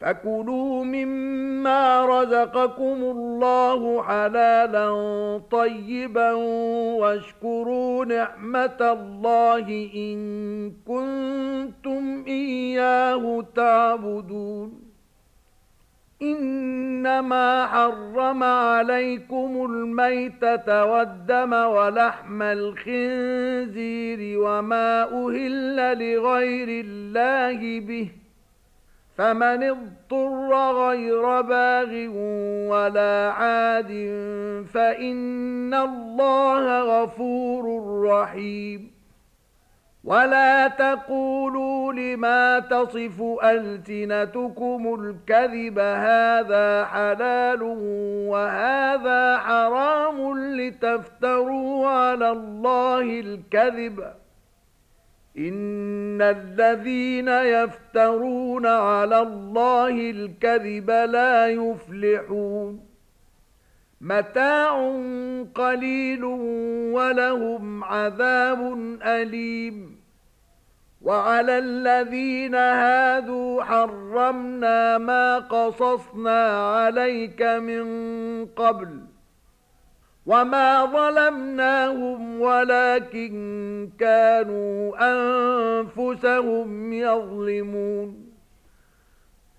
فكلوا مما رزقكم الله حلالا طيبا واشكروا نعمة الله إن كنتم إياه تعبدون إنما حرم عليكم الميتة والدم ولحم الخنزير وما أهل لغير الله به فمن اضطر غير باغ ولا عاد فإن الله غفور رحيم. ولا تقولوا لما تصف ألتنتكم الكذب هذا حلال وهذا حرام لتفتروا على الله الكذب. إن الذين يفترون على الله الكذب لا يفلحون متاع قليل ولهم عذاب أليم وعلى الذين هادوا حرمنا ما قصصنا عليك من قبل وما ظلمناهم ولكن كانوا أنفسهم يظلمون